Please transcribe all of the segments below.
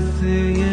through you.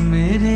मेरे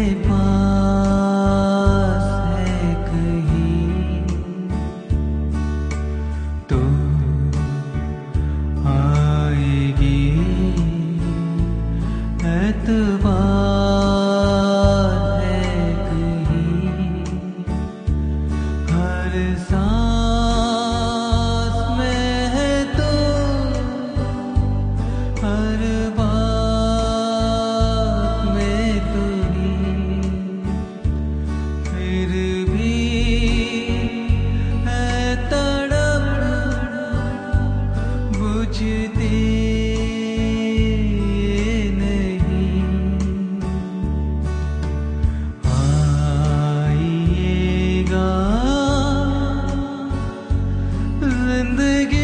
जिंदगी